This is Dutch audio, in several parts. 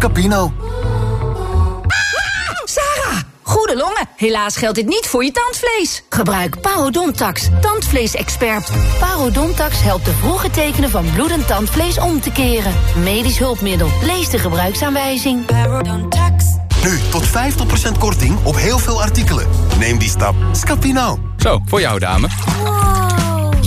Scapino. Sarah, goede longen. Helaas geldt dit niet voor je tandvlees. Gebruik Parodontax, tandvleesexpert. Parodontax helpt de vroege tekenen van bloedend tandvlees om te keren. Medisch hulpmiddel. Lees de gebruiksaanwijzing. Parodontax. Nu tot 50% korting op heel veel artikelen. Neem die stap. Scapino. Zo, voor jou dame.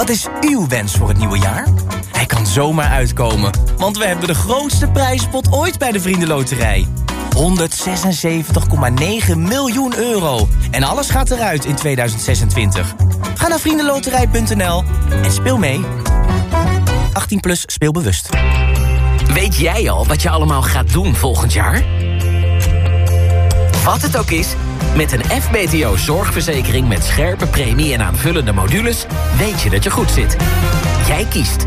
Wat is uw wens voor het nieuwe jaar? Hij kan zomaar uitkomen, want we hebben de grootste prijzenpot ooit bij de Vriendenloterij. 176,9 miljoen euro. En alles gaat eruit in 2026. Ga naar vriendenloterij.nl en speel mee. 18 plus speelbewust. Weet jij al wat je allemaal gaat doen volgend jaar? Wat het ook is, met een FBTO zorgverzekering met scherpe premie en aanvullende modules... weet je dat je goed zit. Jij kiest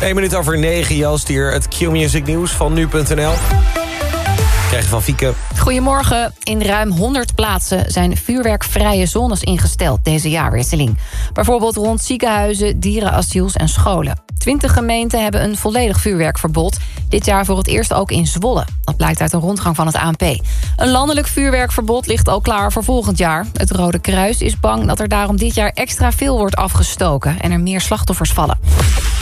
Eén minuut over negen, Joost hier. Het Q-Music nieuws van nu.nl. Krijg je van Fieke. Goedemorgen. In ruim 100 plaatsen zijn vuurwerkvrije zones ingesteld deze jaarwisseling. Bijvoorbeeld rond ziekenhuizen, dierenasiels en scholen. Twintig gemeenten hebben een volledig vuurwerkverbod. Dit jaar voor het eerst ook in Zwolle. Dat blijkt uit een rondgang van het ANP. Een landelijk vuurwerkverbod ligt al klaar voor volgend jaar. Het Rode Kruis is bang dat er daarom dit jaar extra veel wordt afgestoken... en er meer slachtoffers vallen.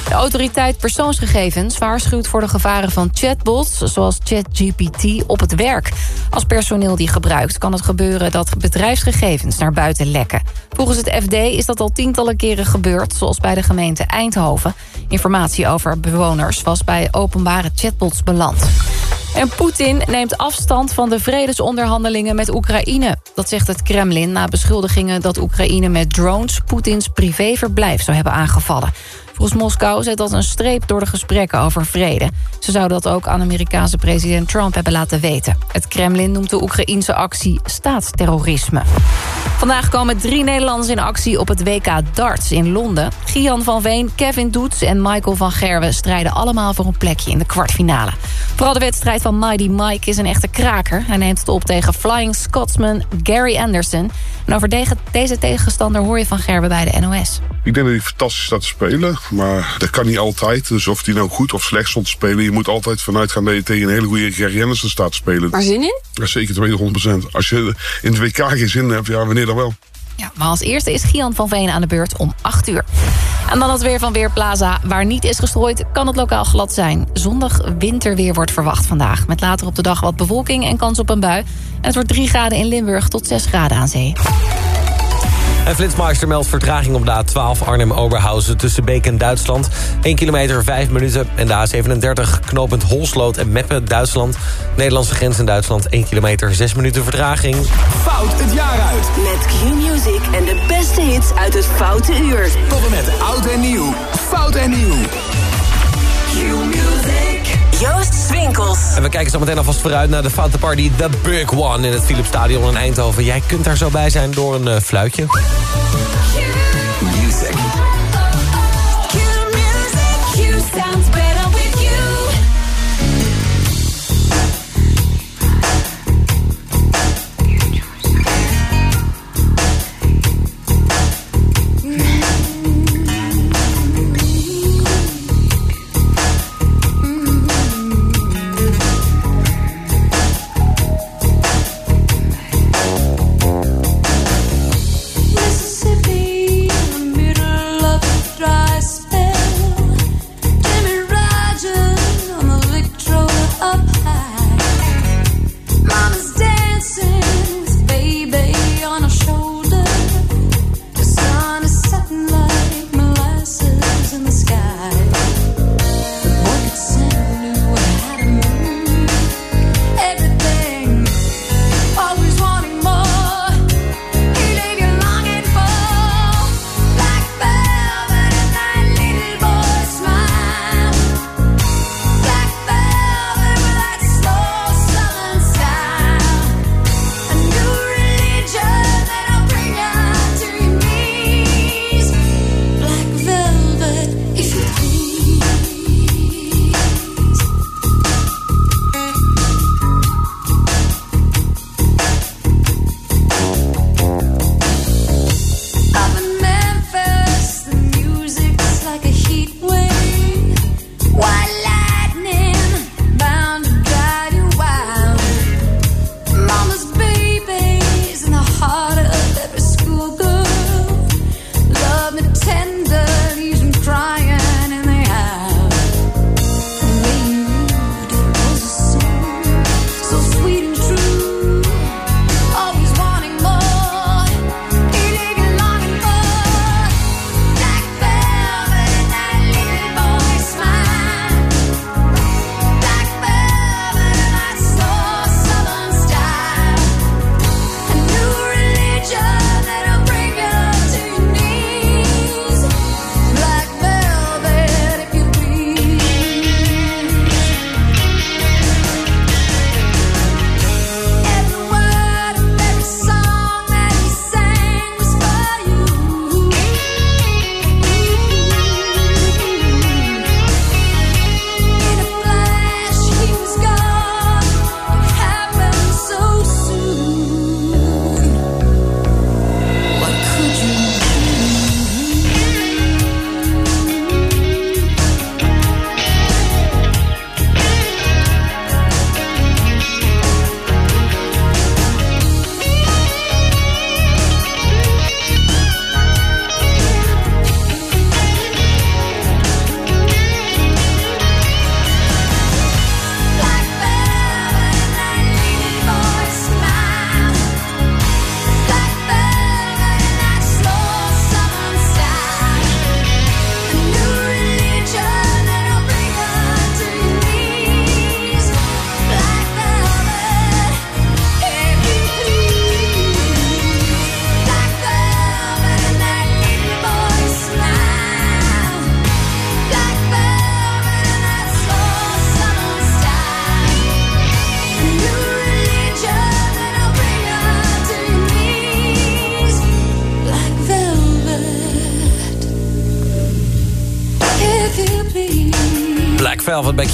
De autoriteit persoonsgegevens waarschuwt voor de gevaren van chatbots... zoals ChatGPT op het werk. Als personeel die gebruikt kan het gebeuren dat bedrijfsgegevens naar buiten lekken. Volgens het FD is dat al tientallen keren gebeurd... zoals bij de gemeente Eindhoven. Informatie over bewoners was bij openbare chatbots beland. En Poetin neemt afstand van de vredesonderhandelingen met Oekraïne. Dat zegt het Kremlin na beschuldigingen dat Oekraïne met drones... Poetins privéverblijf zou hebben aangevallen. Volgens Moskou zet dat een streep door de gesprekken over vrede. Ze zouden dat ook aan Amerikaanse president Trump hebben laten weten. Het Kremlin noemt de Oekraïense actie staatsterrorisme. Vandaag komen drie Nederlanders in actie op het WK darts in Londen. Gian van Veen, Kevin Doets en Michael van Gerwen... strijden allemaal voor een plekje in de kwartfinale. Vooral de wedstrijd van Mighty Mike is een echte kraker. Hij neemt het op tegen Flying Scotsman Gary Anderson. En over deze tegenstander hoor je van Gerwen bij de NOS. Ik denk dat hij fantastisch staat te spelen. Maar dat kan niet altijd. Dus of hij nou goed of slecht stond te spelen... je moet altijd vanuit gaan dat je tegen een hele goede Gary Anderson staat te spelen. Maar zin in? Ja, zeker 200% Als je in het WK geen zin hebt, ja, wanneer dan wel? Ja, maar als eerste is Gian van Veen aan de beurt om 8 uur. En dan het weer van Weerplaza. Waar niet is gestrooid, kan het lokaal glad zijn. Zondag winterweer wordt verwacht vandaag. Met later op de dag wat bewolking en kans op een bui. En het wordt 3 graden in Limburg tot 6 graden aan zee. En Flitsmeister meldt vertraging op de A12 Arnhem-Oberhausen... tussen Beek en Duitsland. 1 kilometer, 5 minuten. En de A37 knooppunt Holsloot en Meppen, Duitsland. Nederlandse grens in Duitsland. 1 kilometer, 6 minuten vertraging. Fout het jaar uit. Met Q-Music en de beste hits uit het Foute Uur. Tot en met oud en nieuw. Fout en nieuw. Q-Music. Joost Swinkels. En we kijken zo meteen alvast vooruit naar de Foute Party The Big One... in het Philips Stadion in Eindhoven. Jij kunt daar zo bij zijn door een uh, fluitje. Music.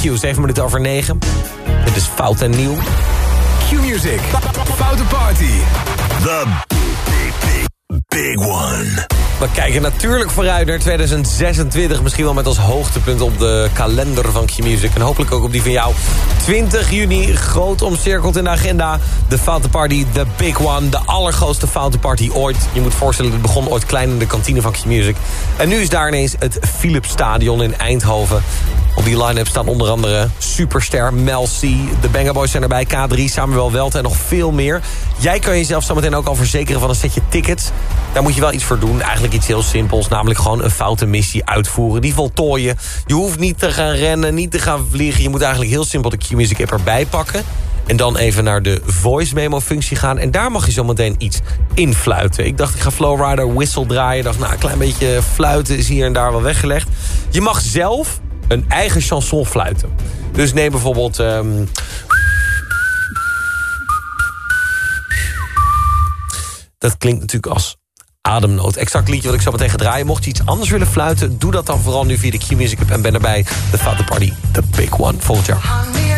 Q, 7 minuten over 9. Dit is Fout en Nieuw. Q-Music. Foute Party. The big one. We kijken natuurlijk vooruit naar 2026. Misschien wel met als hoogtepunt op de kalender van Q-Music. En hopelijk ook op die van jou. 20 juni, groot omcirkeld in de agenda. De Foute Party, the big one. De allergrootste Foute Party ooit. Je moet voorstellen, het begon ooit klein in de kantine van Q-Music. En nu is daar ineens het Philips Stadion in Eindhoven. Op die line-up staan onder andere Superster, Mel C. De Banger Boys zijn erbij, K3, Samuel Welt en nog veel meer. Jij kan jezelf zometeen ook al verzekeren van een setje tickets. Daar moet je wel iets voor doen. Eigenlijk iets heel simpels, namelijk gewoon een foute missie uitvoeren. Die voltooien. Je hoeft niet te gaan rennen, niet te gaan vliegen. Je moet eigenlijk heel simpel de Q-Music app erbij pakken. En dan even naar de voice memo functie gaan. En daar mag je zometeen iets influiten. Ik dacht, ik ga Flowrider whistle draaien. Ik dacht, nou, een klein beetje fluiten is hier en daar wel weggelegd. Je mag zelf een eigen chanson fluiten. Dus neem bijvoorbeeld... ehm, dat klinkt natuurlijk als ademnood. Exact liedje wat ik zo meteen ga draaien. Mocht je iets anders willen fluiten, doe dat dan vooral nu via de Q-Music app. En ben erbij de Foute Party, the big one, volgend jaar.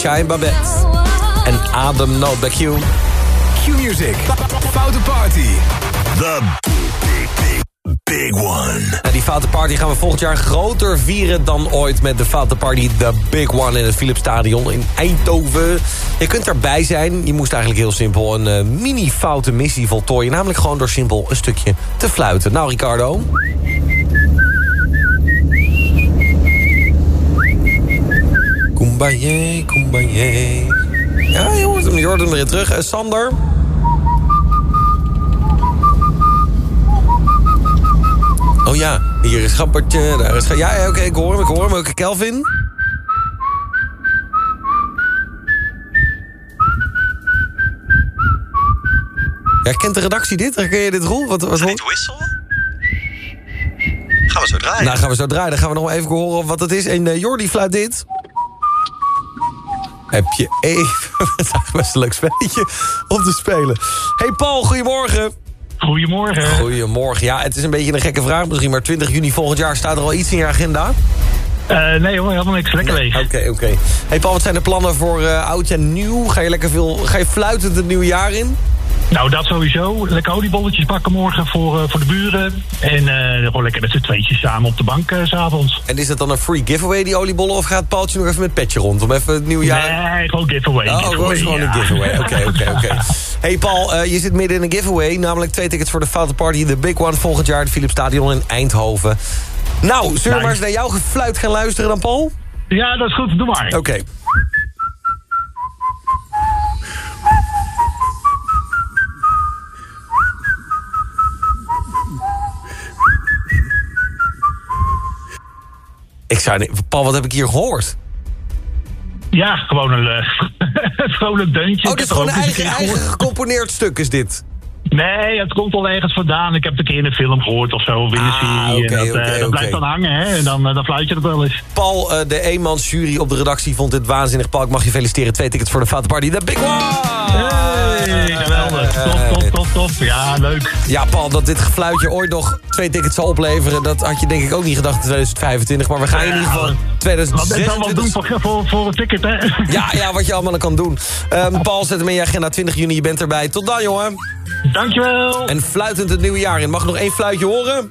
Katja en Babette. En Adem Noot bij Q. Q-music. Foute Party. The Big One. Nou, die Foute Party gaan we volgend jaar groter vieren dan ooit... met de Foute Party The Big One in het Philips Stadion in Eindhoven. Je kunt erbij zijn. Je moest eigenlijk heel simpel een eh, mini-foute missie voltooien. Namelijk gewoon door simpel een stukje te fluiten. Nou, Ricardo. Kumbaya, kumbaya. Ja, je hoort hem, je hoort hem weer terug. Eh, Sander. Oh ja, hier is Gappertje, daar is... Ja, ja oké, ik hoor hem, ik hoor hem. Oké, Kelvin. Ja, kent de redactie dit? Herken je dit, Roel? Wat, wat, wissel? Gaan we zo draaien. Nou, gaan we zo draaien. Dan gaan we nog even horen wat het is. En eh, Jordi fluit dit. Heb je even... Het best een leuk spelletje om te spelen. Hey Paul, goedemorgen. Goedemorgen. Goedemorgen. Ja, het is een beetje een gekke vraag misschien... maar 20 juni volgend jaar staat er al iets in je agenda? Eh, nee hoor, helemaal niks. Lekker leeg. Oké, oké. Hey Paul, wat zijn de plannen voor eh, oud en nieuw? Ga je lekker veel... Ga je fluitend het nieuwe jaar in? Nou, dat sowieso. Lekker oliebolletjes bakken morgen voor, eh, voor de buren. En eh, gewoon lekker met z'n tweetjes samen op de bank eh, s s'avonds. En is dat dan een free giveaway, die oliebollen? Of gaat Paultje nog even met petje rond om even het nieuwe jaar... Nee, gewoon giveaway. Oh, giveaway, gewoon ja. een giveaway. Oké, oké, oké. Hey Paul, eh, je zit midden in een giveaway. Namelijk twee tickets voor de Foute Party. De Big One volgend jaar. Het Philips Stadion in Eindhoven. Nou, zullen we maar eens naar jouw gefluit gaan luisteren dan, Paul? Ja, dat is goed. Doe maar. Oké. Ik zou niet... Paul, wat heb ik hier gehoord? Ja, gewoon een vrolijk deuntje. Oh, dit is gewoon een eigen, gecomponeerd stuk, is dit? Nee, het komt al ergens vandaan. Ik heb het een keer in een film gehoord of zo. Of in een serie. oké, en dat, eh, dat blijft dan hangen, hè. En dan, eh, dan fluit je het wel eens. Paul, eh, de eenmansjury op de redactie vond dit waanzinnig. Paul, ik mag je feliciteren. Twee tickets voor de Foute Party. The Big One! Hey, eh, geweldig. Eh, top, top, top, top. Ja, leuk. Ja, Paul, dat dit gefluitje ooit nog twee tickets zal opleveren... dat had je denk ik ook niet gedacht in 2025. Maar we gaan in ieder geval 2026... Wat allemaal doen voor, voor, voor een ticket, hè? Ja, ja, wat je allemaal kan doen. Ehm, Paul, zet hem in je agenda. 20 juni, je bent erbij. Tot dan, jongen. Dankjewel. En fluitend het nieuwe jaar in. Mag nog één fluitje horen?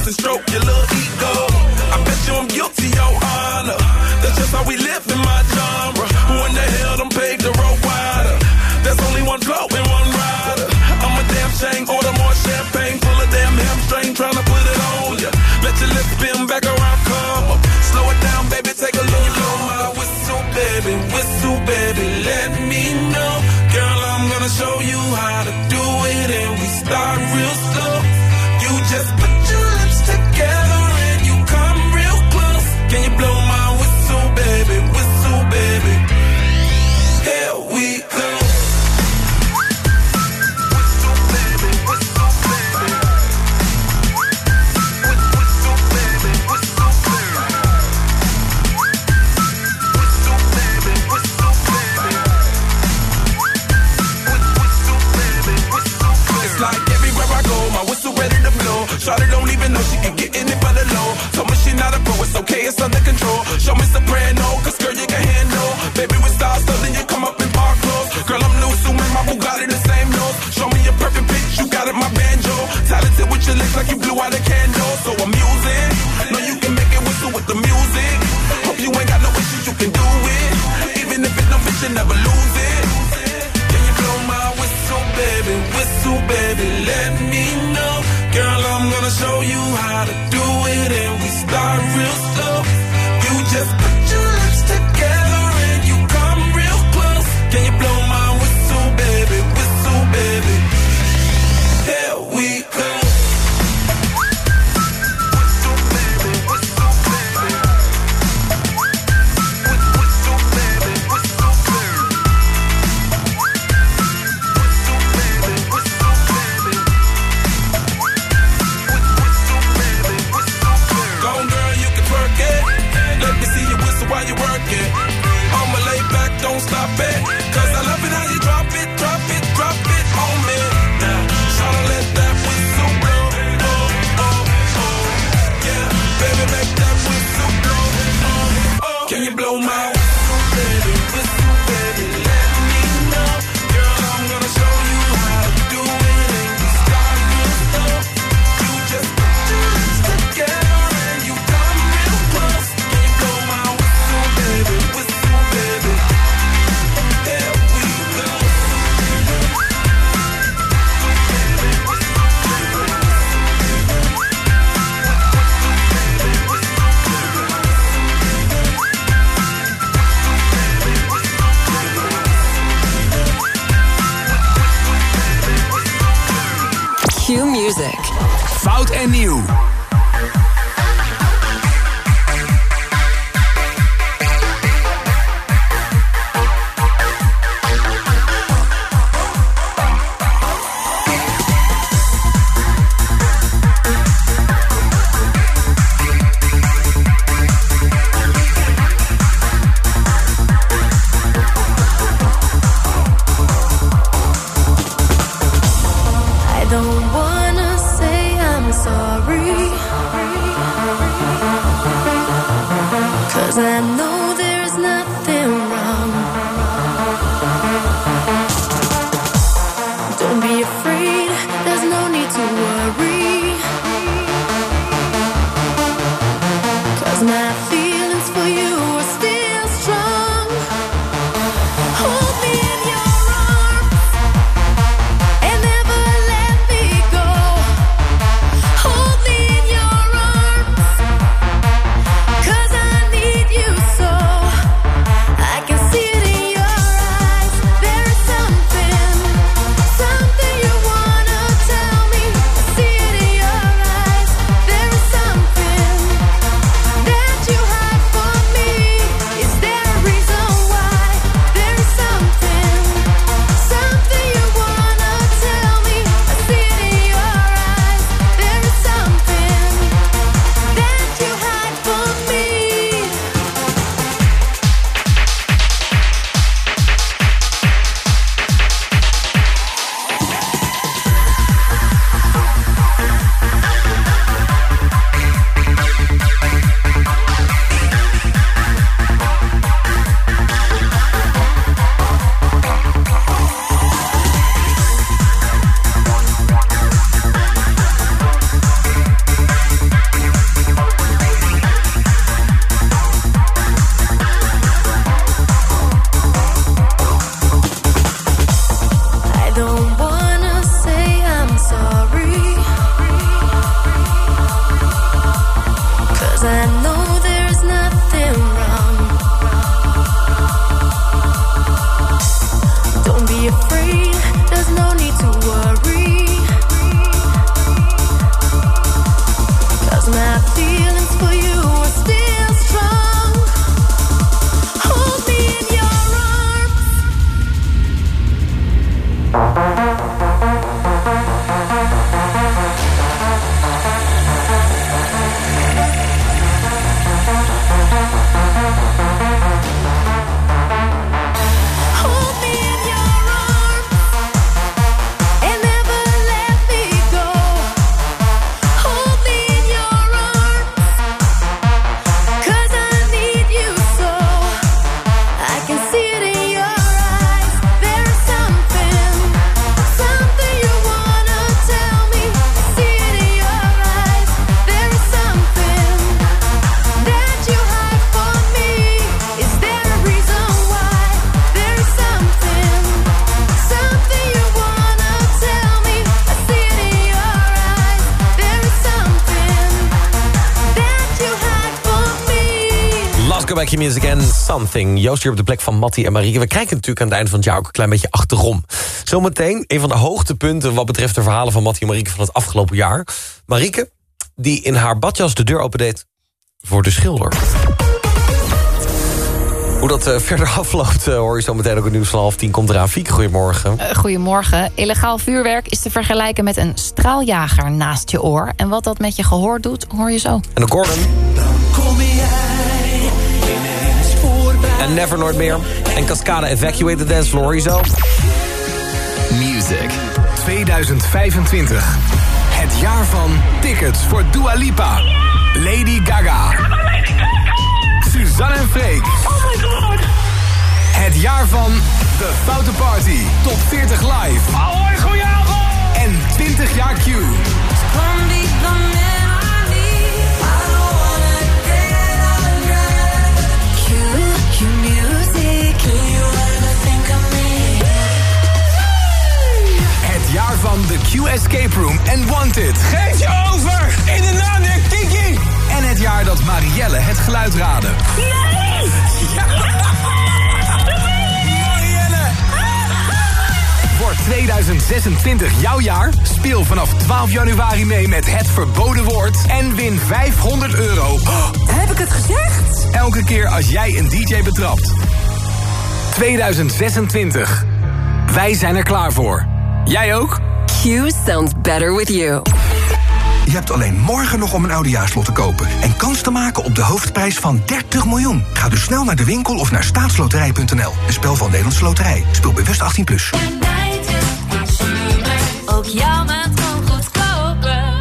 us and stroke your little ego. I bet you I'm guilty, your honor. That's just how we live in my genre. Who in the hell done paid bij Q-Music en Something. Joost hier op de plek van Mattie en Marieke. We kijken natuurlijk aan het einde van het jaar ook een klein beetje achterom. Zometeen een van de hoogtepunten wat betreft de verhalen van Mattie en Marieke van het afgelopen jaar. Marieke, die in haar badjas de deur opendeed voor de schilder. Hoe dat eh, verder afloopt eh, hoor je zo meteen ook het nieuws van half tien. Komt eraan. Fieke, goedemorgen. Eh, goedemorgen. Illegaal vuurwerk is te vergelijken met een straaljager naast je oor. En wat dat met je gehoor doet, hoor je zo. En de Gordon. En Never Nooit Meer. En Cascade Evacuate the Dance Floor. Music 2025. Het jaar van tickets voor Dua Lipa. Lady Gaga. Suzanne en Freek. Oh my god. Het jaar van The Foute Party. Top 40 live. Hoi, goedenavond. En 20 jaar Q. van The Q Escape Room en Wanted. Geef je over in de naam der Kiki. En het jaar dat Marielle het geluid raadde. Nee. Marielle! Voor 2026 jouw jaar? Speel vanaf 12 januari mee met Het Verboden Woord... en win 500 euro. Heb ik het gezegd? Elke keer als jij een DJ betrapt. 2026. Wij zijn er klaar voor. Jij ook? Q sounds better with you. Je hebt alleen morgen nog om een oudejaarslot te kopen... en kans te maken op de hoofdprijs van 30 miljoen. Ga dus snel naar de winkel of naar staatsloterij.nl. Een spel van Nederlandse Loterij. Speel bewust 18+. Plus. Ook jouw maand kan goedkoper.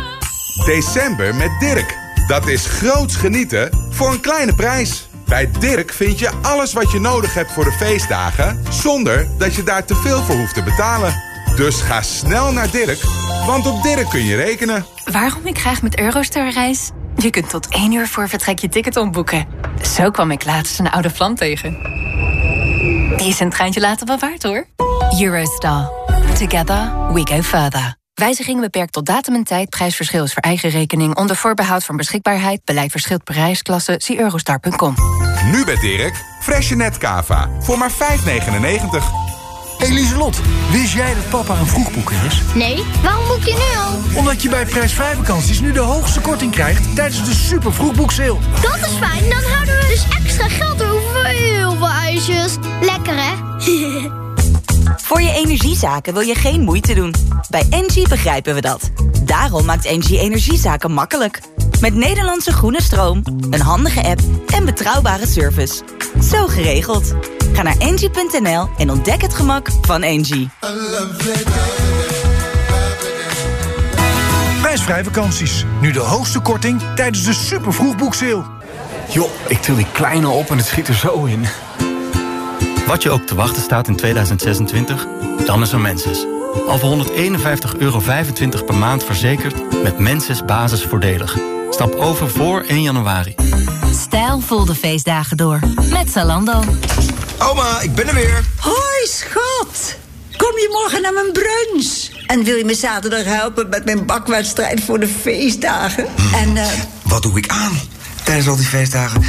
December met Dirk. Dat is groots genieten voor een kleine prijs. Bij Dirk vind je alles wat je nodig hebt voor de feestdagen... zonder dat je daar te veel voor hoeft te betalen. Dus ga snel naar Dirk, want op Dirk kun je rekenen. Waarom ik graag met Eurostar reis? Je kunt tot één uur voor vertrek je ticket omboeken. Zo kwam ik laatst een oude vlam tegen. Die is een treintje later wel waard, hoor. Eurostar. Together we go further. Wijziging beperkt tot datum en tijd. Prijsverschil is voor eigen rekening. Onder voorbehoud van beschikbaarheid. Beleid verschilt per reisklasse. Zie eurostar.com. Nu bij Dirk, Freshenet Cava. Voor maar 5,99. Eliselot, wist jij dat papa een vroegboeker is? Nee, waarom boek je nu al? Omdat je bij prijsvrij vakanties nu de hoogste korting krijgt tijdens de super vroegboekseil. Dat is fijn, dan houden we dus extra geld over voor heel veel ijsjes. Lekker hè? Voor je energiezaken wil je geen moeite doen. Bij Engie begrijpen we dat. Daarom maakt Engie energiezaken makkelijk. Met Nederlandse groene stroom, een handige app en betrouwbare service. Zo geregeld. Ga naar engie.nl en ontdek het gemak van Engie. Prijsvrij vakanties. Nu de hoogste korting tijdens de super vroegboekseil. Joh, ik til die kleine op en het schiet er zo in. Wat je ook te wachten staat in 2026, dan is er Menses. Al voor 151,25 euro per maand verzekerd met Menses basisvoordelig. Stap over voor 1 januari. Stijlvol de feestdagen door. Met Zalando. Oma, ik ben er weer. Hoi, schat. Kom je morgen naar mijn brunch? En wil je me zaterdag helpen met mijn bakwedstrijd voor de feestdagen? En, eh... Wat doe ik aan tijdens al die feestdagen?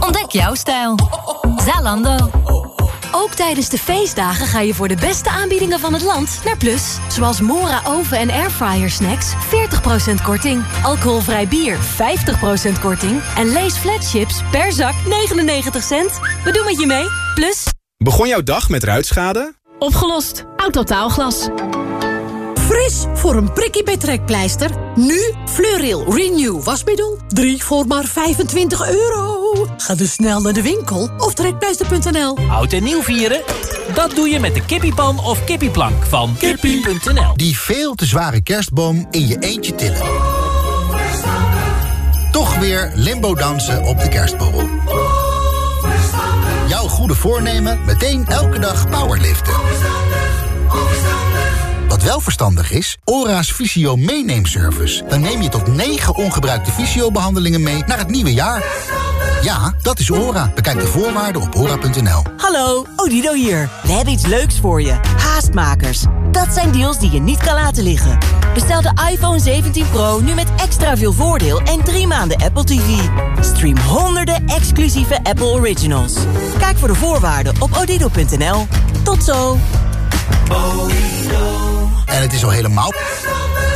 Ontdek jouw stijl. Zalando. Ook tijdens de feestdagen ga je voor de beste aanbiedingen van het land naar Plus. Zoals Mora oven- en airfryer snacks 40% korting. Alcoholvrij bier 50% korting. En Lees flatships per zak 99 cent. We doen met je mee. Plus. Begon jouw dag met ruitschade? Opgelost. Autotaalglas. Fris voor een prikkie bij trekpleister. Nu Fleuril Renew wasmiddel. 3 voor maar 25 euro. Ga dus snel naar de winkel of trekpleister.nl. Oud en nieuw vieren? Dat doe je met de kippiepan of kippieplank van kippie.nl. Die veel te zware kerstboom in je eentje tillen. Toch weer limbo dansen op de kerstboom. Jouw goede voornemen meteen elke dag powerliften. Wat wel verstandig is, ORA's Visio meeneemservice. Dan neem je tot 9 ongebruikte visio-behandelingen mee naar het nieuwe jaar. Ja, dat is ORA. Bekijk de voorwaarden op ora.nl. Hallo, Odido hier. We hebben iets leuks voor je. Haastmakers. Dat zijn deals die je niet kan laten liggen. Bestel de iPhone 17 Pro nu met extra veel voordeel en drie maanden Apple TV. Stream honderden exclusieve Apple Originals. Kijk voor de voorwaarden op odido.nl. Tot zo. En het is al helemaal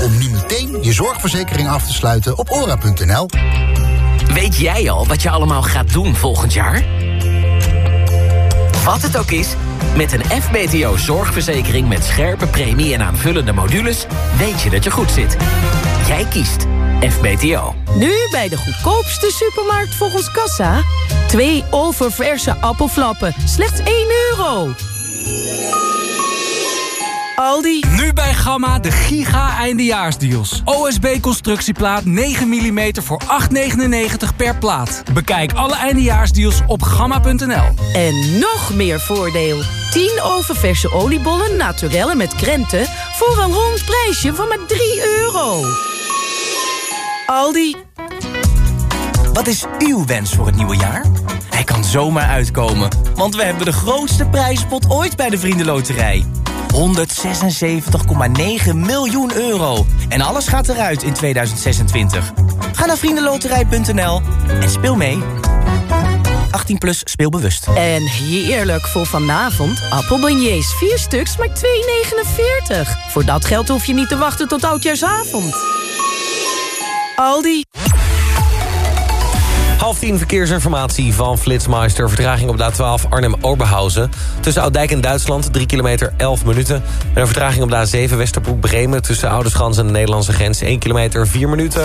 om nu meteen je zorgverzekering af te sluiten op ora.nl. Weet jij al wat je allemaal gaat doen volgend jaar? Wat het ook is, met een FBTO zorgverzekering met scherpe premie en aanvullende modules... weet je dat je goed zit. Jij kiest FBTO. Nu bij de goedkoopste supermarkt volgens Kassa. Twee oververse appelflappen, slechts 1 euro. Aldi. Nu bij Gamma de giga eindejaarsdeals. OSB constructieplaat 9 mm voor 8,99 per plaat. Bekijk alle eindejaarsdeals op gamma.nl. En nog meer voordeel. 10 oververse oliebollen naturelle met krenten... voor een rond prijsje van maar 3 euro. Aldi. Wat is uw wens voor het nieuwe jaar? Hij kan zomaar uitkomen, want we hebben de grootste prijzenpot ooit bij de Vriendenloterij. 176,9 miljoen euro. En alles gaat eruit in 2026. Ga naar vriendenloterij.nl en speel mee. 18 plus speelbewust. En heerlijk voor vanavond. Appelbeignets, 4 stuks, maar 2,49. Voor dat geld hoef je niet te wachten tot oudjaarsavond. Aldi. Half tien verkeersinformatie van Flitsmeister. Vertraging op de A12 Arnhem-Oberhausen. Tussen Oudijk en Duitsland, 3 kilometer 11 minuten. En een vertraging op de A7 Westerbroek-Bremen... tussen Oudeschans en de Nederlandse grens, 1 kilometer 4 minuten.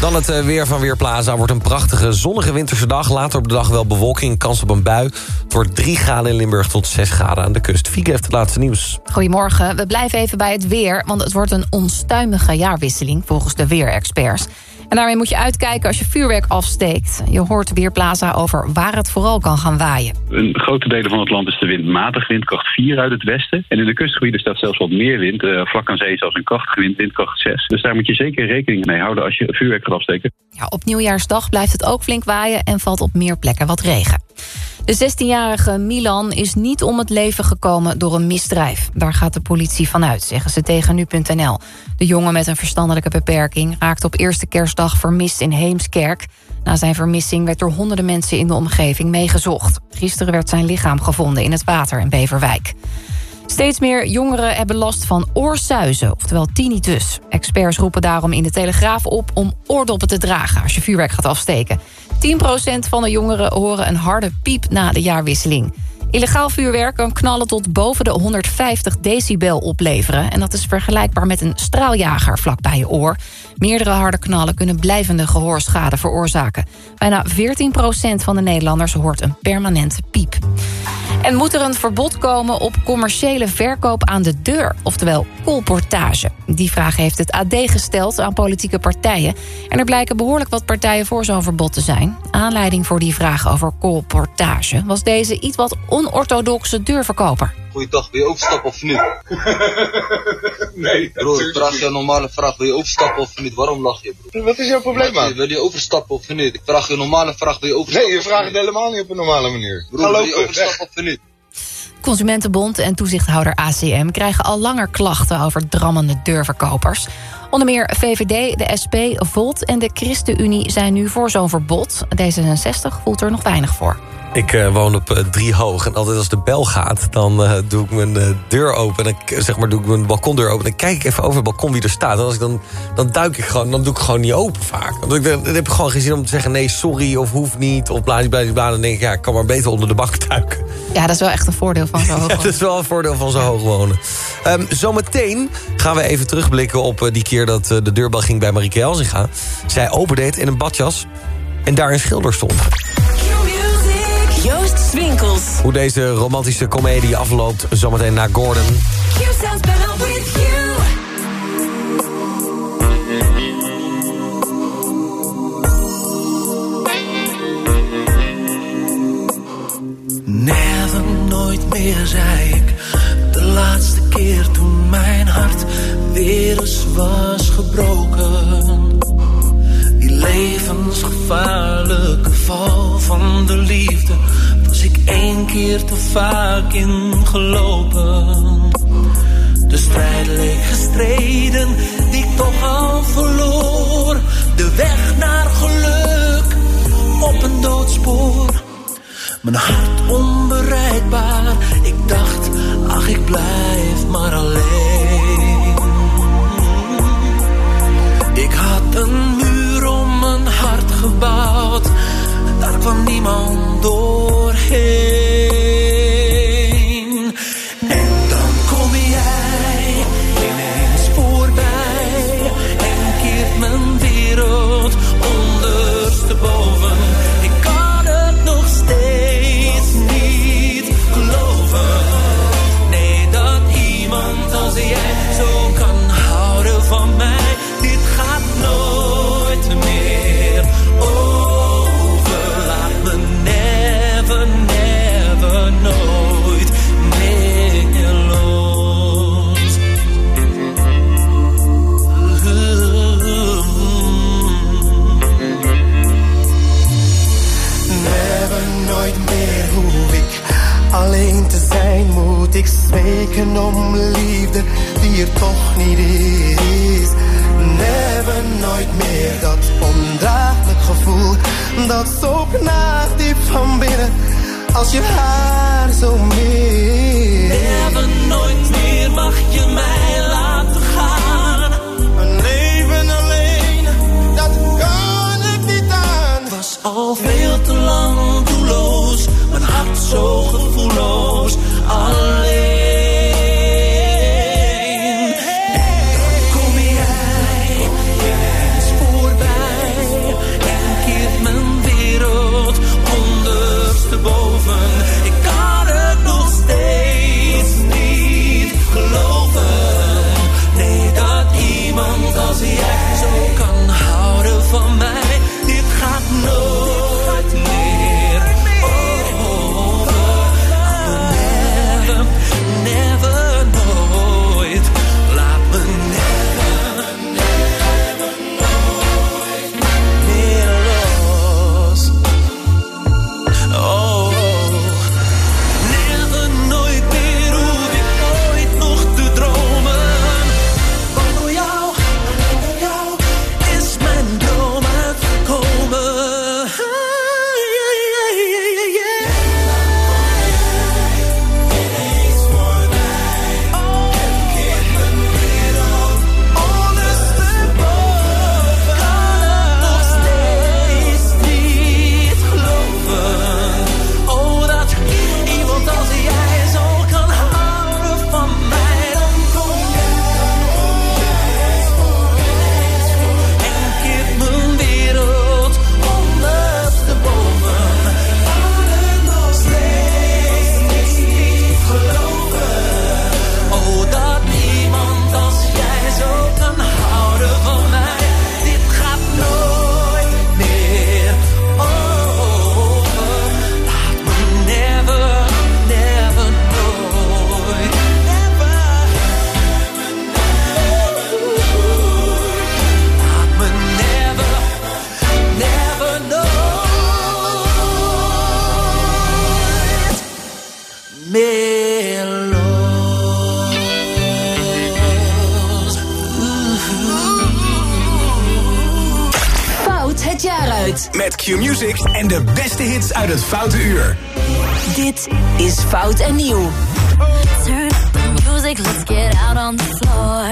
Dan het eh, weer van Weerplaza wordt een prachtige zonnige winterse dag. Later op de dag wel bewolking, kans op een bui. Het wordt 3 graden in Limburg tot 6 graden aan de kust. Fieke heeft het laatste nieuws. Goedemorgen, we blijven even bij het weer... want het wordt een onstuimige jaarwisseling volgens de weerexperts. En daarmee moet je uitkijken als je vuurwerk afsteekt. Je hoort Weerplaza over waar het vooral kan gaan waaien. In grote delen van het land is de wind matig, windkracht 4 uit het westen. En in de kustgebieden staat zelfs wat meer wind. Uh, vlak aan zee zelfs een krachtige wind, windkracht 6. Dus daar moet je zeker rekening mee houden als je vuurwerk gaat afsteken. Ja, op nieuwjaarsdag blijft het ook flink waaien en valt op meer plekken wat regen. De 16-jarige Milan is niet om het leven gekomen door een misdrijf. Daar gaat de politie vanuit, zeggen ze tegen nu.nl. De jongen met een verstandelijke beperking raakte op eerste kerstdag vermist in Heemskerk. Na zijn vermissing werd door honderden mensen in de omgeving meegezocht. Gisteren werd zijn lichaam gevonden in het water in Beverwijk. Steeds meer jongeren hebben last van oorsuizen, oftewel tinnitus. Experts roepen daarom in de Telegraaf op om oordoppen te dragen... als je vuurwerk gaat afsteken. 10% van de jongeren horen een harde piep na de jaarwisseling. Illegaal vuurwerk kan knallen tot boven de 150 decibel opleveren. En dat is vergelijkbaar met een straaljager vlak bij je oor. Meerdere harde knallen kunnen blijvende gehoorschade veroorzaken. Bijna 14% van de Nederlanders hoort een permanente piep. En moet er een verbod komen op commerciële verkoop aan de deur, oftewel colportage? Die vraag heeft het AD gesteld aan politieke partijen. En er blijken behoorlijk wat partijen voor zo'n verbod te zijn. Aanleiding voor die vraag over colportage was deze iets wat onorthodoxe deurverkoper. Goeiedag, wil je overstappen of niet? nee. Bro, ik vraag je een normale vraag. Wil je overstappen of niet? Waarom lach je, bro? Wat is jouw probleem, man? Wil je overstappen of niet? Ik vraag je een normale vraag. Wil je overstappen Nee, je vraagt het helemaal niet op een normale manier. Bro, wil je overstappen of niet? Consumentenbond en toezichthouder ACM krijgen al langer klachten over drammende deurverkopers. Onder meer VVD, de SP, Volt en de ChristenUnie zijn nu voor zo'n verbod. D66 voelt er nog weinig voor. Ik uh, woon op uh, drie hoog en altijd als de bel gaat... dan uh, doe ik mijn deur open, en ik, zeg maar, doe ik mijn balkondeur open... en dan kijk ik even over het balkon wie er staat. En als ik dan, dan duik ik gewoon, dan doe ik gewoon niet open vaak. Want ik, dan heb ik gewoon geen zin om te zeggen... nee, sorry of hoeft niet, of bladibladibla. Dan denk ik, ja, ik kan maar beter onder de bank duiken. Ja, dat is wel echt een voordeel van zo hoog wonen. ja, dat is wel een voordeel van zo hoog wonen. Um, zometeen gaan we even terugblikken op die keer... dat de deurbel ging bij Marieke Elzinga. Zij opende het in een badjas en daar een schilder stond. Joost Swinkels. Hoe deze romantische komedie afloopt, zometeen naar Gordon. Never, nooit meer, zei ik. De laatste keer toen mijn hart weer eens was gebroken. Die levensgevaarlijk val van de liefde ik één keer te vaak ingelopen. De strijd leek gestreden, die ik toch al verloor. De weg naar geluk op een doodspoor. Mijn hart onbereikbaar, ik dacht, ach ik blijf maar alleen. Ik had een muur om mijn hart gebouwd, daar kwam niemand doorheen. Alleen te zijn. Moet ik smeken om liefde die er toch niet is. Never, nooit meer dat ondraaglijk gevoel. Dat zo knaagt van binnen als je haar zo mist. Never, nooit meer mag je mij laten gaan. Een leven alleen, dat kan ik niet aan. was al veel te lang doelloos, mijn hart zo gevoelloos, de beste hits uit het Foute Uur. Dit is Fout en Nieuw. Turn the music, let's get out on the floor.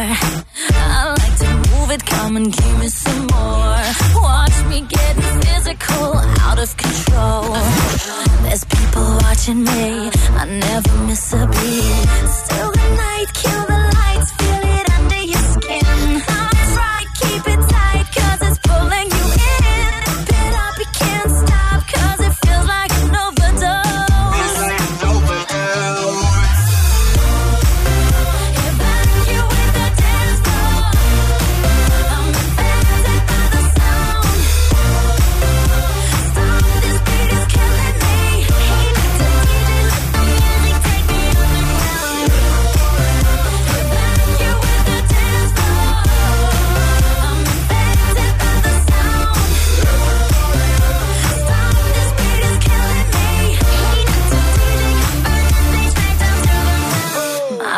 I like to move it, come and give me some more. Watch me getting physical, out of control. There's people watching me, I never miss a beat. Still the night,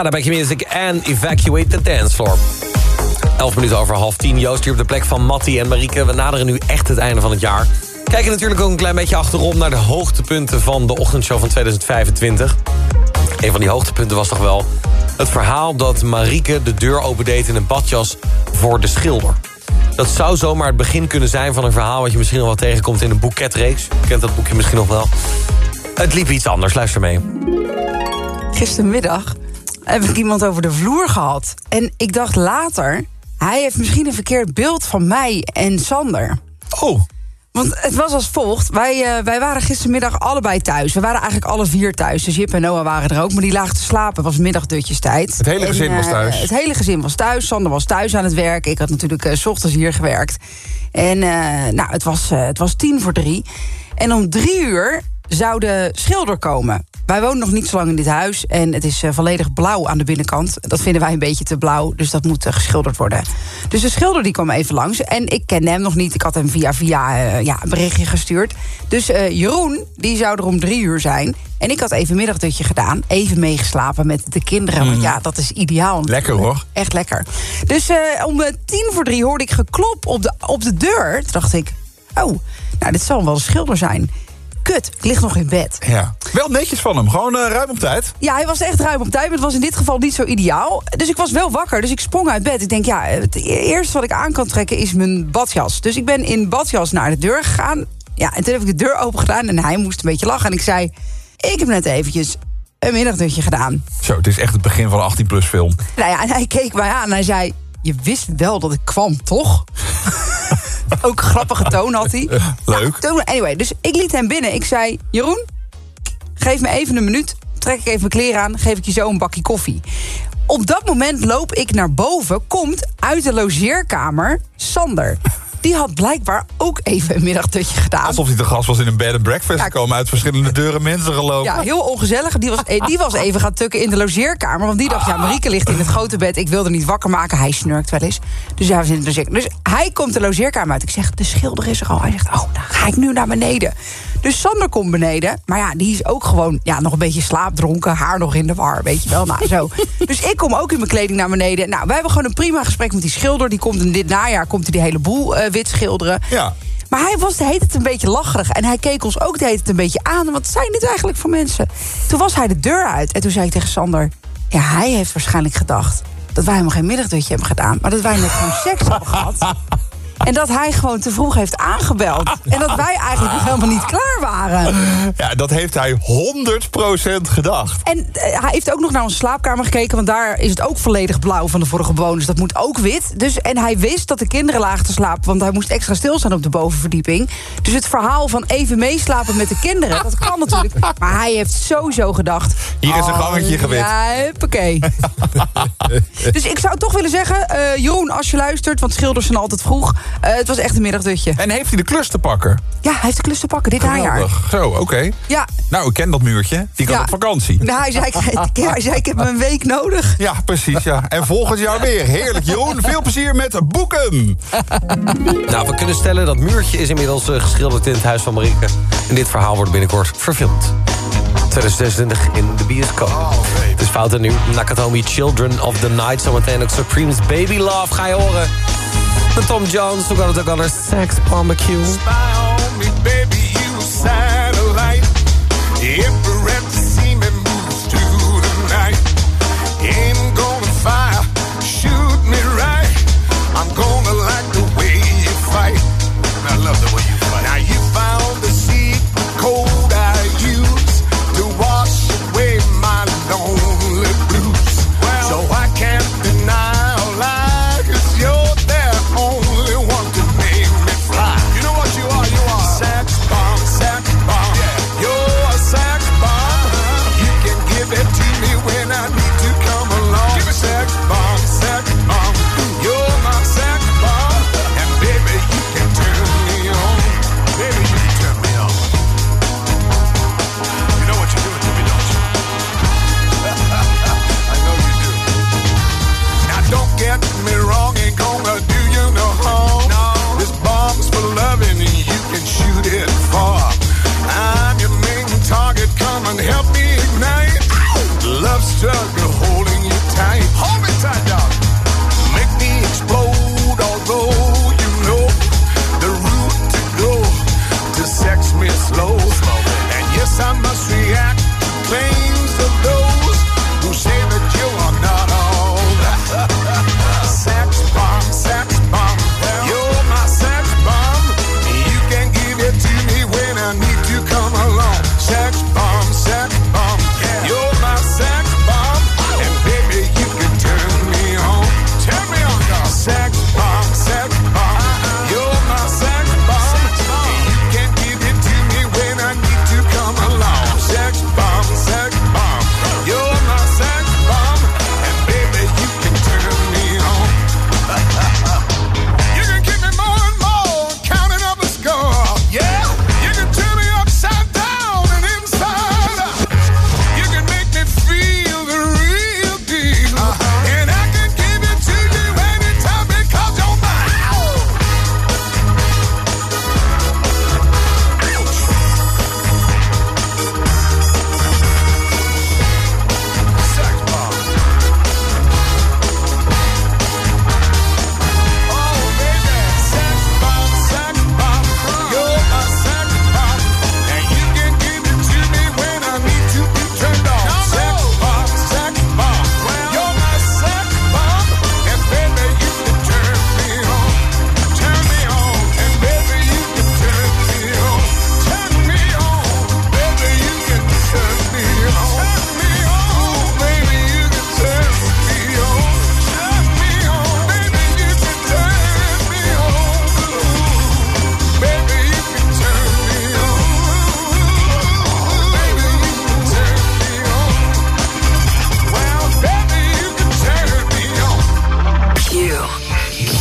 Cascada Back Music en Evacuate the Dance Floor. 11 minuten over half tien. Joost hier op de plek van Mattie en Marieke. We naderen nu echt het einde van het jaar. Kijken natuurlijk ook een klein beetje achterom... naar de hoogtepunten van de ochtendshow van 2025. Een van die hoogtepunten was toch wel... het verhaal dat Marieke de deur opendeed in een badjas voor de schilder. Dat zou zomaar het begin kunnen zijn van een verhaal... wat je misschien nog wel tegenkomt in een boeketreeks. Je kent dat boekje misschien nog wel. Het liep iets anders, luister mee. Gistermiddag heb ik iemand over de vloer gehad. En ik dacht later, hij heeft misschien een verkeerd beeld van mij en Sander. Oh. Want het was als volgt. Wij, eh, wij waren gistermiddag allebei thuis. We waren eigenlijk alle vier thuis. Dus Jip en Noah waren er ook. Maar die lagen te slapen. Het was middagdutjestijd. Het hele gezin was eh, thuis. Het hele gezin was thuis. Sander was thuis aan het werk. Ik had natuurlijk eh, s ochtends hier gewerkt. En nou, het was, het was tien voor drie. En om drie uur zou de schilder komen. Wij wonen nog niet zo lang in dit huis. En het is eh, volledig blauw aan de binnenkant. Dat vinden wij een beetje te blauw. Dus dat moet eh, geschilderd worden. Dus de schilder die kwam even langs. En ik kende hem nog niet. Ik had hem via via eh, ja, een berichtje gestuurd. Dus Jeroen, die zou er om drie uur zijn. En ik had even middagdutje gedaan. Even meegeslapen met de kinderen. Want ja, dat is ideaal. Lekker hoor. Echt lekker. Dus om tien voor drie hoorde ik geklop op de, op de deur. Toen dacht ik, oh, nou, dit zal wel een schilder zijn. Kut, ik lig nog in bed. Ja. Wel netjes van hem. Gewoon eh, ruim op tijd. Ja, hij was echt ruim op tijd, maar het was in dit geval niet zo ideaal. Dus ik was wel wakker, dus ik sprong uit bed. Ik denk, ja, het eerste wat ik aan kan trekken is mijn badjas. Dus ik ben in badjas naar de deur gegaan. Ja, en toen heb ik de deur open gedaan en hij moest een beetje lachen. En ik zei, ik heb net eventjes een middagdutje gedaan. Zo, het is echt het begin van een 18-plus film. Nou ja, en hij keek mij aan en hij zei... Je wist wel dat ik kwam, toch? Ook een grappige toon had hij. Leuk. Toen- Anyway, dus ik liet hem binnen. Ik zei, Jeroen, geef me even een minuut. Trek ik even mijn kleren aan, geef ik je zo een bakje koffie. Op dat moment loop ik naar boven. Komt uit de logeerkamer Sander. Die had blijkbaar ook even een middagdutje gedaan. Alsof hij te gast was in een bed and breakfast. Komen uit verschillende deuren mensen gelopen. Ja, heel ongezellig. Die was, eh, die was even gaan tukken in de logeerkamer. Want die dacht, ja, Marieke ligt in het grote bed. Ik wilde niet wakker maken. Hij snurkt wel eens. Dus hij was in de logeerkamer. Dus hij komt de logeerkamer uit. Ik zeg, de schilder is er al. Hij zegt, oh, dan ga ik nu naar beneden. Dus Sander komt beneden. Maar ja, die is ook gewoon ja, nog een beetje slaapdronken. Haar nog in de war, weet je wel. Nou, zo. Dus ik kom ook in mijn kleding naar beneden. Nou, wij hebben gewoon een prima gesprek met die schilder. Die komt in dit najaar komt hij die hele boel eh, wit schilderen. Ja. Maar hij was de hele tijd een beetje lacherig. En hij keek ons ook de hele tijd een beetje aan. Wat zijn dit eigenlijk voor mensen? Toen was hij de deur uit. En toen zei ik tegen Sander... Ja, hij heeft waarschijnlijk gedacht dat wij helemaal geen middagdutje hebben gedaan... maar dat wij net gewoon seks hebben gehad. En dat hij gewoon te vroeg heeft aangebeld. En dat wij eigenlijk nog helemaal niet klaar waren. Ja, dat heeft hij 100% gedacht. En eh, hij heeft ook nog naar onze slaapkamer gekeken... want daar is het ook volledig blauw van de vorige bewoners. Dat moet ook wit. Dus, en hij wist dat de kinderen lagen te slapen... want hij moest extra stilstaan op de bovenverdieping. Dus het verhaal van even meeslapen met de kinderen... dat kan natuurlijk. Maar hij heeft sowieso gedacht... Hier is een oh, gangetje gewit. Ja, huppakee. dus ik zou toch willen zeggen... eh, Jeroen, als je luistert, want schilders zijn altijd vroeg... eh, het was echt een middagdutje. En heeft hij de klus te pakken? Ja, hij heeft de klus te pakken dit najaar. Geweldig. Zo, oké. Ja. Nou, ik ken dat muurtje. Die kan Ja. op vakantie. Nou, hij, zei, ik- hij zei, ik heb een week nodig. Ja, precies, ja. En volgend jaar weer. Heerlijk, Jeroen. Veel plezier met boeken. Nou, we kunnen stellen dat muurtje is inmiddels eh, geschilderd in het huis van Marieke. En dit verhaal wordt binnenkort verfilmd. 2026 in de bioscoop. Het is fout en nu. Nakatomi Children of the Night. Zometeen ook Supreme's Baby Love ga je horen. De Tom Jones, hoe kan het ook anders? Sex Barbecue.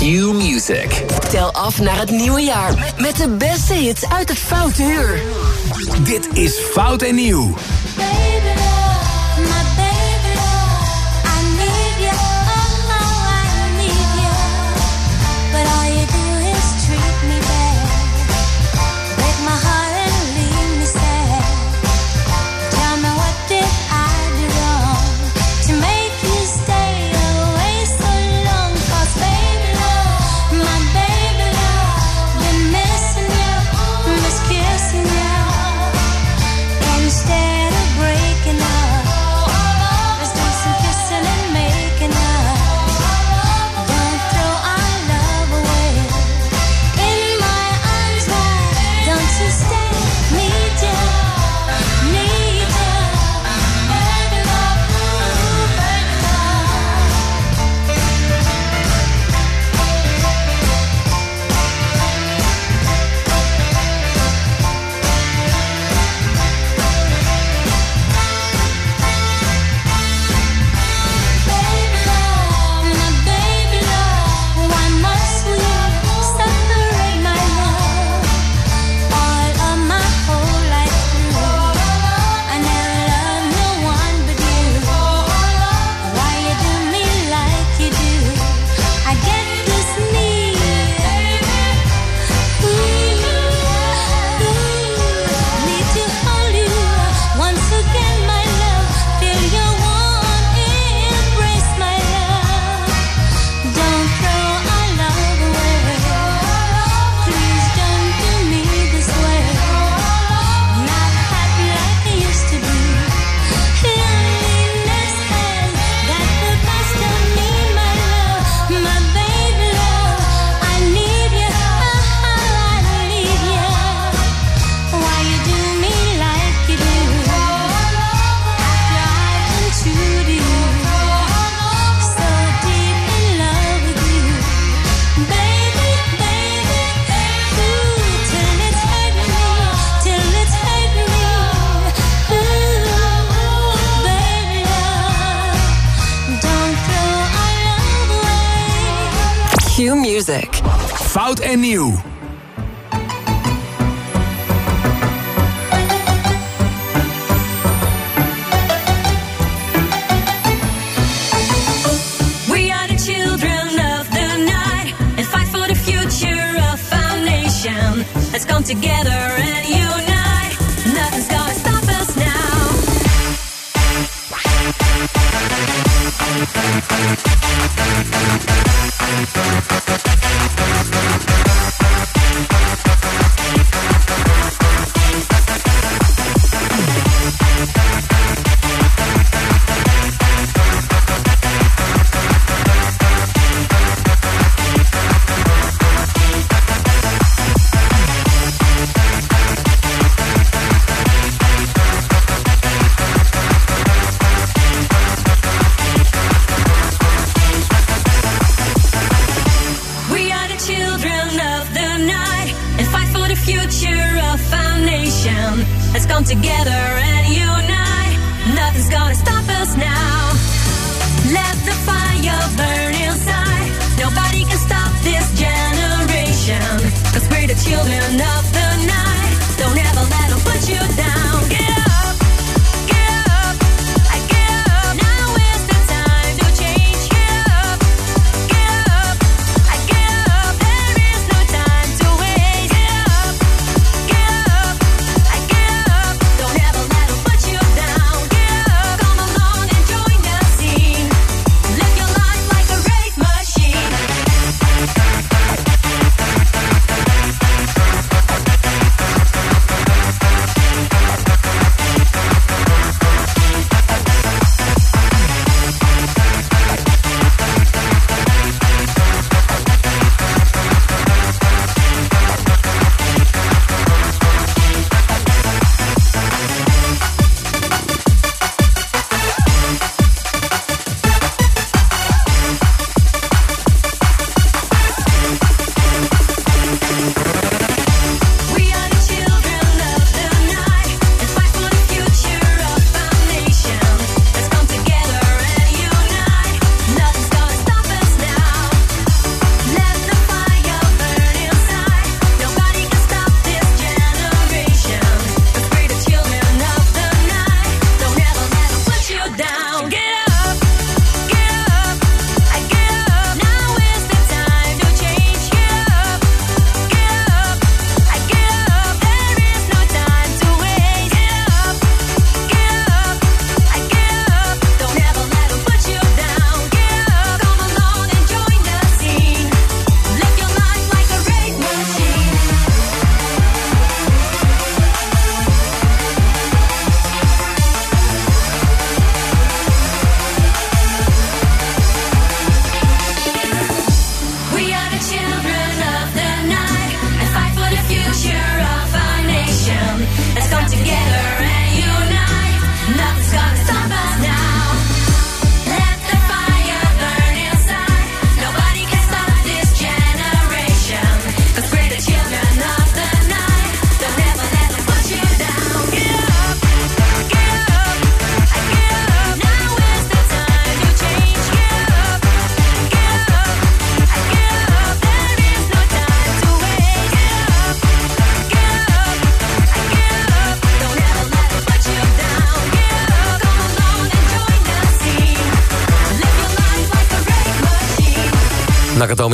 Q. Music. Tel af naar het nieuwe jaar met- met de beste hits uit het Foute Uur. Dit is Fout en Nieuw.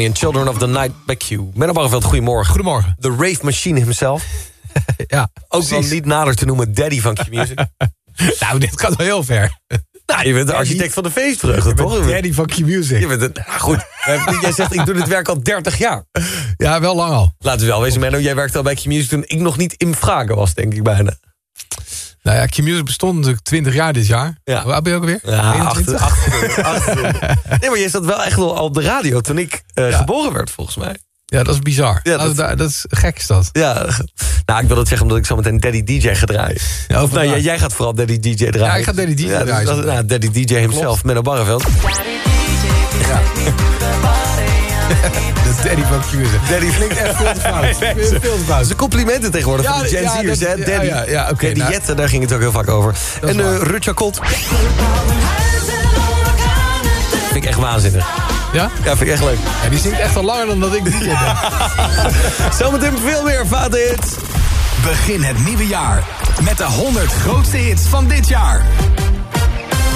En Children of the Night by Q. Menno Barreveld, goedemorgen. Goedemorgen. The Rave Machine himself. ja, Ook wel niet nader te noemen daddy van Q-Music. nou, dit gaat wel heel ver. nou, je bent de architect van de feestvreugde, toch? Daddy van Q-Music. Je bent een, nou goed, jij zegt ik doe dit werk al 30 jaar. Ja, wel lang al. Laten we wel wezen, Menno. Jij werkte al bij Q-Music toen ik nog niet in vragen was, denk ik bijna. Nou ja, Q-Music bestond natuurlijk 20 jaar dit jaar. Ja. Hoe oud ben je ook weer? Ja, 21? 28, 28. Nee, maar je zat wel echt wel op de radio toen ik eh, geboren werd, volgens mij. Ja, dat is bizar. Ja, dat, dat- dat, is gek is dat. Ja, nou, ik wil dat zeggen omdat ik zo meteen Daddy DJ ga draaien. Ja, of nou, jij, jij gaat vooral Daddy DJ draaien. Ja, ik ga Daddy DJ Ja, dus draaien. dat- nou, Daddy DJ himself, Menno Barreveld. De daddy van Q-Music. Daddy klinkt echt veel te fout. Nee, Veel ze- te fout. Zijn complimenten tegenwoordig Ja, van de Gen ja, Z'ers, hè? ja, Daddy. ja, ja, oké, Daddy nou- Jette, daar ging het ook heel vaak over. En uh. Rutja Kot. Vind ik echt waanzinnig. Ja? Ja, vind ik echt leuk. Ja, die zingt echt al langer dan dat ik dit ken. Zometeen veel meer Foute Hits. Begin het nieuwe jaar met de 100 grootste hits van dit jaar.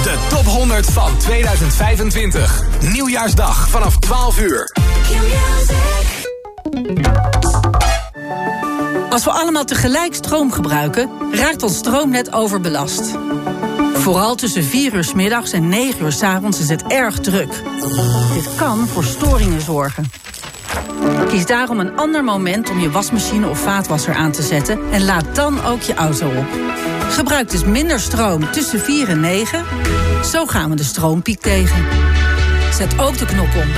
De top 100 van 2025. Nieuwjaarsdag vanaf 12 uur. Als we allemaal tegelijk stroom gebruiken, raakt ons stroomnet overbelast. Vooral tussen 4 uur s middags en 9 uur s avonds is het erg druk. Dit kan voor storingen zorgen. Kies daarom een ander moment om je wasmachine of vaatwasser aan te zetten en laad dan ook je auto op. Gebruik dus minder stroom tussen 4 en 9. Zo gaan we de stroompiek tegen. Zet ook de knop om.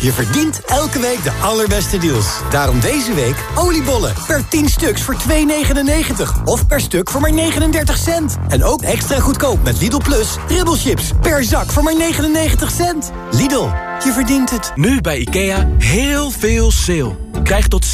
Je verdient elke week de allerbeste deals. Daarom deze week oliebollen per 10 stuks voor 2,99. Of per stuk voor maar 39 cent. En ook extra goedkoop met Lidl Plus chips per zak voor maar 99 cent. Lidl, je verdient het. Nu bij IKEA heel veel sale. Krijg tot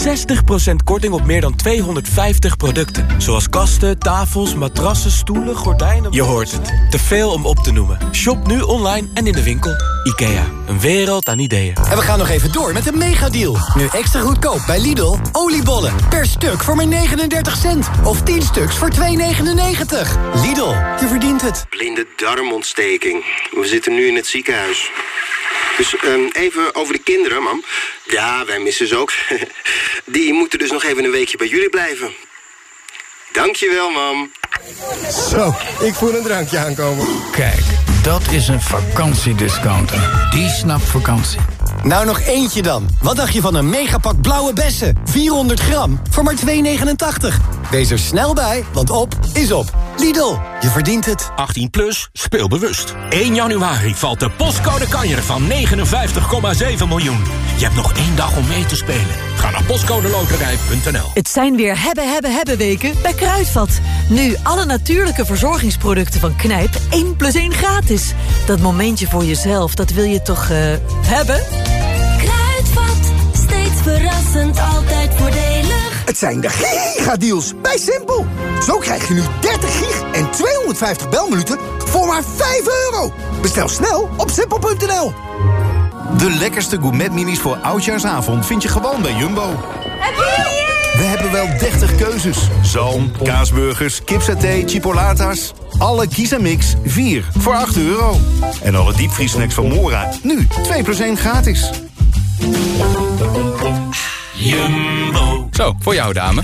60% korting op meer dan 250 producten. Zoals kasten, tafels, matrassen, stoelen, gordijnen... Je hoort het. Te veel om op te noemen. Shop nu online en in de winkel. IKEA. Een wereld aan ideeën. En we gaan nog even door met een megadeal. Nu extra goedkoop bij Lidl. Oliebollen per stuk voor maar 39 cent. Of 10 stuks voor 2,99. Lidl, je verdient het. Blinde darmontsteking. We zitten nu in het ziekenhuis. Dus ehm, even over de kinderen, mam. Ja, wij missen ze ook. Die moeten dus nog even een weekje bij jullie blijven. Dankjewel, mam. Zo, ik voel een drankje aankomen. Kijk, dat is een vakantiediscounter. Die snapt vakantie. Nou, nog eentje dan. Wat dacht je van een megapak blauwe bessen? 400 gram voor maar 2,89. Wees er snel bij, want op is op. Lidl, je verdient het. 18 plus, speel bewust. 1 januari valt de postcode kanjer van 59,7 miljoen. Je hebt nog één dag om mee te spelen. Ga naar postcodeloterij.nl Het zijn weer hebben, hebben, hebben weken bij Kruidvat. Nu alle natuurlijke verzorgingsproducten van Knijp 1 plus 1 gratis. Dat momentje voor jezelf, dat wil je toch uh, hebben? Kruidvat, steeds verrassend, altijd voordelig. Het zijn de gigadeals bij Simpel. Zo krijg je nu 30 gig en 250 belminuten voor maar 5 euro. Bestel snel op simpel.nl. De lekkerste gourmet-minis voor Oudjaarsavond vind je gewoon bij Jumbo. We hebben wel 30 keuzes. Zalm, kaasburgers, kipsaté, chipolatas. Alle Kiezenmix 4 voor 8 euro. En alle diepvriesnacks van Mora nu 2 plus 1 gratis. Jumbo. Zo, voor jou dame.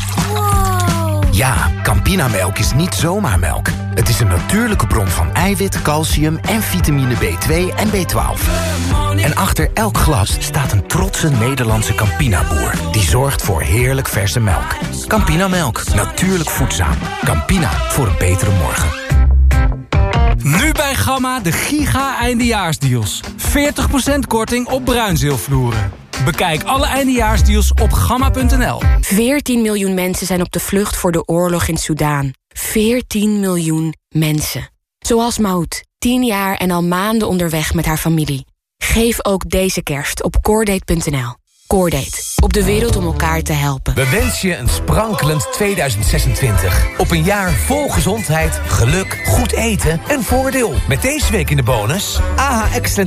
Ja, Campinamelk is niet zomaar melk. Het is een natuurlijke bron van eiwit, calcium en vitamine B2 en B12. En achter elk glas staat een trotse Nederlandse Campina-boer... die zorgt voor heerlijk verse melk. Campinamelk, natuurlijk voedzaam. Campina, voor een betere morgen. Nu bij Gamma de giga eindejaarsdeals. 40% korting op bruinzeelvloeren. Bekijk alle eindejaarsdeals op gamma.nl. 14 miljoen mensen zijn op de vlucht voor de oorlog in Soedan. 14 miljoen mensen. Zoals Maud, 10 jaar en al maanden onderweg met haar familie. Geef ook deze kerst op coordate.nl. Coordate, op de wereld om elkaar te helpen. We wensen je een sprankelend 2026. Op een jaar vol gezondheid, geluk, goed eten en voordeel. Met deze week in de bonus... AH Excellent